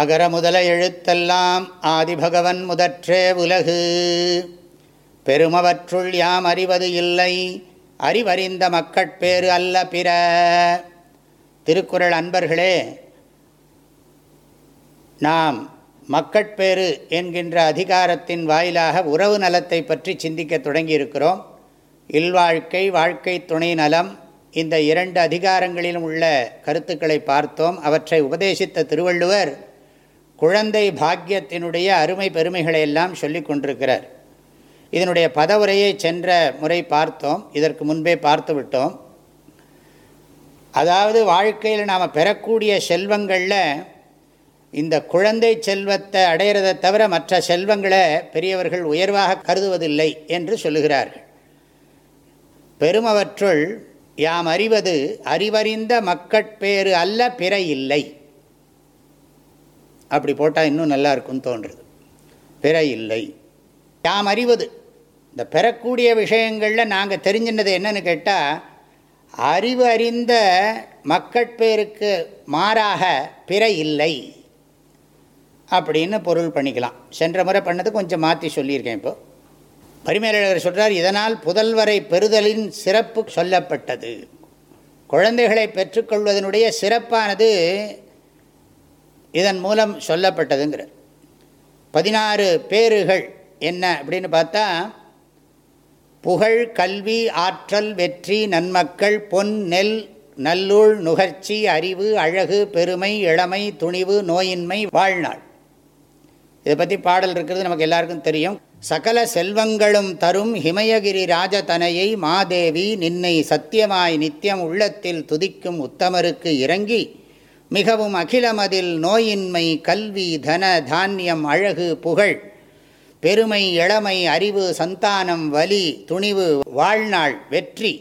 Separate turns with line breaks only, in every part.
அகர முதல எழுத்தெல்லாம் ஆதிபகவன் முதற்றே உலகு பெருமவற்றுள் யாம் அறிவது இல்லை அறிவறிந்த மக்கட்பேறு அல்ல பிற திருக்குறள் அன்பர்களே நாம் மக்கட்பேறு என்கின்ற அதிகாரத்தின் வாயிலாக உறவு நலத்தை பற்றி சிந்திக்க தொடங்கியிருக்கிறோம் இல்வாழ்க்கை வாழ்க்கை துணை நலம் இந்த இரண்டு அதிகாரங்களிலும் உள்ள கருத்துக்களை பார்த்தோம் அவற்றை உபதேசித்த திருவள்ளுவர் குழந்தை பாக்கியத்தினுடைய அருமை பெருமைகளை எல்லாம் சொல்லி கொண்டிருக்கிறார் இதனுடைய பதவுரையை சென்ற முறை பார்த்தோம் இதற்கு முன்பே பார்த்து விட்டோம் அதாவது வாழ்க்கையில் நாம் பெறக்கூடிய செல்வங்களில் இந்த குழந்தை செல்வத்தை அடையிறதை தவிர மற்ற செல்வங்களை பெரியவர்கள் உயர்வாக கருதுவதில்லை என்று சொல்லுகிறார்கள் பெருமவற்றுள் யாம் அறிவது அறிவறிந்த மக்கட்பேறு அல்ல பிற இல்லை அப்படி போட்டால் இன்னும் நல்லா இருக்கும்னு தோன்றுது பிற இல்லை யாம் அறிவது இந்த பெறக்கூடிய விஷயங்களில் நாங்கள் தெரிஞ்சினது என்னன்னு கேட்டால் அறிவு அறிந்த மக்கட்பேருக்கு மாறாக பிற இல்லை அப்படின்னு பொருள் பண்ணிக்கலாம் சென்ற முறை பண்ணது கொஞ்சம் மாற்றி சொல்லியிருக்கேன் இப்போது பரிமேலழகர் சொல்கிறார் இதனால் புதல்வரை பெறுதலின் சிறப்பு சொல்லப்பட்டது குழந்தைகளை பெற்றுக்கொள்வதனுடைய சிறப்பானது இதன் மூலம் சொல்லப்பட்டதுங்கிற பதினாறு பேருகள் என்ன அப்படின்னு பார்த்தா புகழ் கல்வி ஆற்றல் வெற்றி நன்மக்கள் பொன் நெல் நல்லூழ் நுகர்ச்சி அறிவு அழகு பெருமை இளமை துணிவு நோயின்மை வாழ்நாள் இதை பற்றி பாடல் இருக்கிறது நமக்கு எல்லாருக்கும் தெரியும் சகல செல்வங்களும் தரும் ஹிமயகிரி ராஜதனையை மாதேவி நின்னை சத்தியமாய் நித்தியம் உள்ளத்தில் துதிக்கும் உத்தமருக்கு இறங்கி மிகவும் அகிலமதில் நோயின்மை கல்வி தன தானியம் அழகு புகழ் பெருமை இளமை அறிவு சந்தானம் வலி துணிவு வாழ்நாள் வெற்றி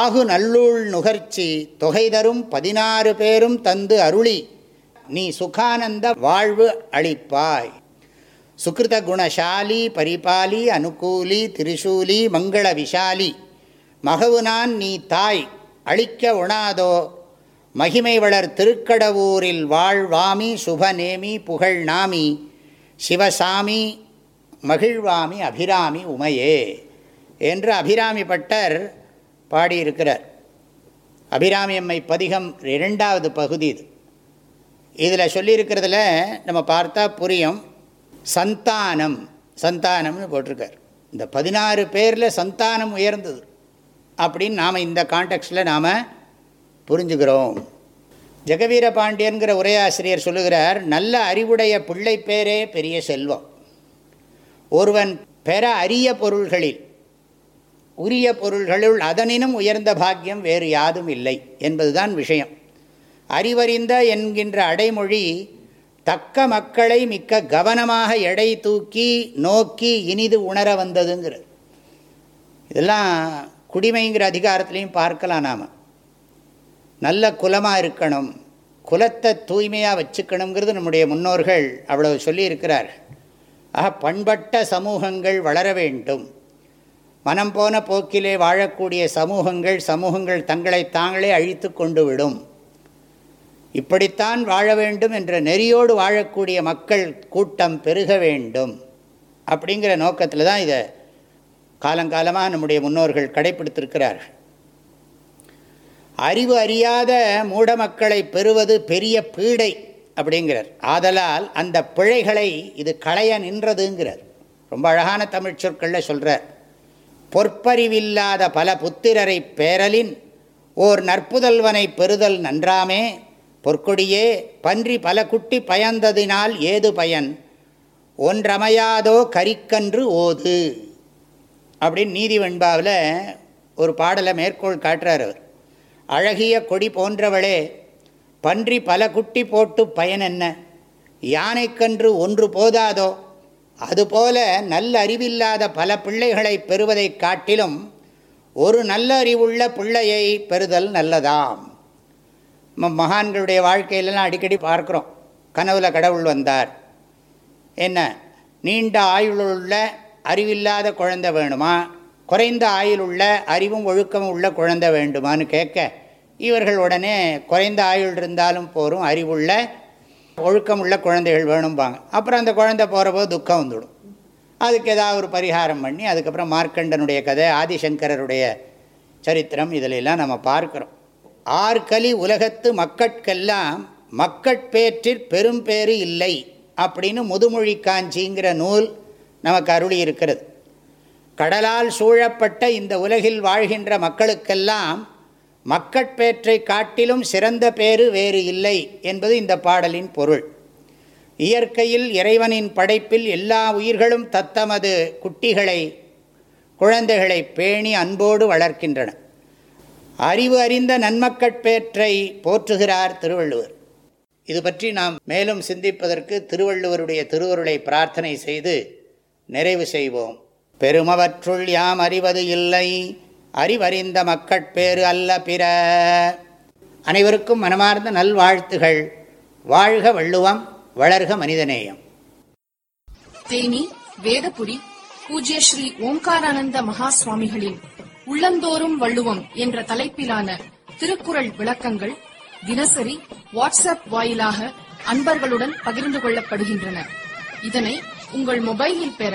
ஆகு நல்லூள் நுகர்ச்சி தொகை தரும் பதினாறு பேரும் தந்து அருளி நீ சுகானந்த வாழ்வு அளிப்பாய் சுகிருத குணசாலி பரிபாலி அனுகூலி திரிசூலி மங்கள விஷாலி மகவுனான் நீ தாய் அழிக்க உணாதோ மகிமை வளர் திருக்கடவூரில் வாழ்வாமி சுபநேமி புகழ் நாமி சிவசாமி மகிழ்வாமி அபிராமி உமையே என்று அபிராமி பட்டர் பாடியிருக்கிறார் அபிராமி அம்மை பதிகம் இரண்டாவது பகுதி இது இதில் சொல்லியிருக்கிறதுல நம்ம பார்த்தா புரியும் சந்தானம் சந்தானம்னு போட்டிருக்கார் இந்த பதினாறு பேரில் சந்தானம் உயர்ந்தது அப்படின்னு நாம் இந்த கான்டெக்ஸ்டில் நாம் புரிஞ்சுக்கிறோம் ஜெகவீர பாண்டியன்கிற உரையாசிரியர் சொல்லுகிறார் நல்ல அறிவுடைய பிள்ளை பேரே பெரிய செல்வம் ஒருவன் பெற அரிய பொருள்களில் உரிய பொருள்களுள் அதனினும் உயர்ந்த பாக்கியம் வேறு யாதும் இல்லை என்பதுதான் விஷயம் அறிவறிந்த என்கின்ற அடைமொழி தக்க மக்களை மிக்க கவனமாக எடை தூக்கி நோக்கி இனிது உணர வந்ததுங்கிறது இதெல்லாம் குடிமைங்கிற அதிகாரத்திலையும் பார்க்கலாம் நாம் நல்ல குலமாக இருக்கணும் குலத்தை தூய்மையாக வச்சுக்கணுங்கிறது நம்முடைய முன்னோர்கள் அவ்வளவு சொல்லியிருக்கிறார் ஆக பண்பட்ட சமூகங்கள் வளர வேண்டும் மனம் போன போக்கிலே வாழக்கூடிய சமூகங்கள் சமூகங்கள் தங்களை தாங்களே அழித்து கொண்டு விடும் இப்படித்தான் வாழ வேண்டும் என்ற நெறியோடு வாழக்கூடிய மக்கள் கூட்டம் பெருக வேண்டும் அப்படிங்கிற நோக்கத்தில் தான் இதை காலங்காலமாக நம்முடைய முன்னோர்கள் கடைபிடித்திருக்கிறார்கள் அறிவு அறியாத மூட மக்களை பெறுவது பெரிய பீடை அப்படிங்கிறார் ஆதலால் அந்த பிழைகளை இது களைய நின்றதுங்கிறார் ரொம்ப அழகான தமிழ் சொற்களில் சொல்கிறார் பொற்பறிவில்லாத பல புத்திரரை பேரலின் ஓர் நற்புதல்வனை பெறுதல் நன்றாமே பொற்கொடியே பன்றி பல குட்டி பயந்ததினால் ஏது பயன் ஒன்றமையாதோ கரிக்கன்று ஓது அப்படின்னு நீதி வெண்பாவில் ஒரு பாடலை மேற்கோள் காட்டுறார் அவர் அழகிய கொடி போன்றவளே பன்றி பல குட்டி போட்டு பயன் என்ன யானைக்கன்று ஒன்று போதாதோ அதுபோல நல்ல அறிவில்லாத பல பிள்ளைகளை பெறுவதை காட்டிலும் ஒரு நல்ல அறிவுள்ள பிள்ளையை பெறுதல் நல்லதாம் மகான்களுடைய வாழ்க்கையிலலாம் அடிக்கடி பார்க்குறோம் கனவுல கடவுள் வந்தார் என்ன நீண்ட ஆயுளுள்ள அறிவில்லாத குழந்தை வேணுமா குறைந்த ஆயுள் உள்ள அறிவும் ஒழுக்கமும் உள்ள குழந்தை வேண்டுமான்னு கேட்க இவர்கள் உடனே குறைந்த ஆயுள் இருந்தாலும் போகும் அறிவுள்ள ஒழுக்கம் உள்ள குழந்தைகள் வேணும்பாங்க அப்புறம் அந்த குழந்தை போகிறபோது துக்கம் வந்துவிடும் அதுக்கு ஏதாவது ஒரு பரிகாரம் பண்ணி அதுக்கப்புறம் மார்க்கண்டனுடைய கதை ஆதிசங்கரருடைய சரித்திரம் இதிலெல்லாம் நம்ம பார்க்குறோம் ஆற்கலி உலகத்து மக்கட்கெல்லாம் மக்கட்பேற்றில் பெரும்பேறு இல்லை அப்படின்னு முதுமொழி காஞ்சிங்கிற நூல் நமக்கு அருளி இருக்கிறது கடலால் சூழப்பட்ட இந்த உலகில் வாழ்கின்ற மக்களுக்கெல்லாம் மக்கட்பேற்றை காட்டிலும் சிறந்த பேறு வேறு இல்லை என்பது இந்த பாடலின் பொருள் இயற்கையில் இறைவனின் படைப்பில் எல்லா உயிர்களும் தத்தமது குட்டிகளை குழந்தைகளை பேணி அன்போடு வளர்க்கின்றன அறிவு அறிந்த நன்மக்கட்பேற்றை போற்றுகிறார் திருவள்ளுவர் இது பற்றி நாம் மேலும் சிந்திப்பதற்கு திருவள்ளுவருடைய திருவருளை பிரார்த்தனை செய்து நிறைவு செய்வோம் பெருமவற்றுள் யாம் அறிவது இல்லை அறிவறிந்த மக்கட்பேறு அல்ல பிற அனைவருக்கும் மனமார்ந்த நல்வாழ்த்துகள் வாழ்க வள்ளுவம் வளர்க மனிதநேயம் தேனி வேதபுடி பூஜ்ய ஸ்ரீ ஓம்காரானந்த மகா சுவாமிகளின் உள்ளந்தோறும் வள்ளுவம் என்ற தலைப்பிலான திருக்குறள் விளக்கங்கள் தினசரி வாட்ஸ்அப் வாயிலாக அன்பர்களுடன் பகிர்ந்து கொள்ளப்படுகின்றன இதனை உங்கள் மொபைலில் பெற